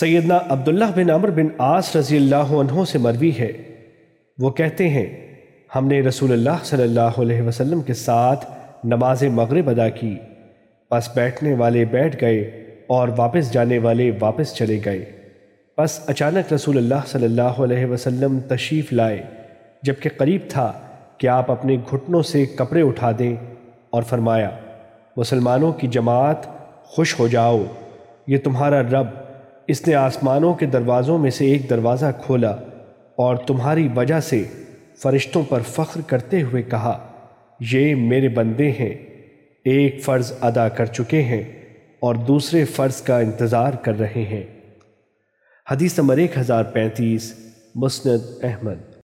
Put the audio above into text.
سیدنا عبداللہ بن عمر بن عاص رضی اللہ عنہ سے مروی ہے۔ وہ کہتے ہیں، ہم نے رسول اللہ صلی اللہ علیہ وسلم کے ساتھ نماز مغرب ادا کی۔ پس بیٹھنے والے بیٹھ گئے اور واپس جانے والے واپس چلے گئے۔ پس اچانک رسول اللہ صلی اللہ علیہ وسلم تشریف لائے۔ جبکہ قریب تھا کہ آپ اپنے گھٹنوں سے کپڑے اٹھا دیں اور فرمایا، مسلمانوں کی جماعت خوش ہو جاؤ، یہ تمہارا رب اس نے آسمانوں کے دروازوں میں سے ایک دروازہ کھولا اور تمہاری وجہ سے فرشتوں پر فخر کرتے ہوئے کہا، یہ میرے بندے ہیں، ایک فرض ادا کر چکے ہیں اور دوسرے فرض کا انتظار کر رہے ہیں۔ حدیث نمبر ایک ہزار پینتیس، مسند احمد۔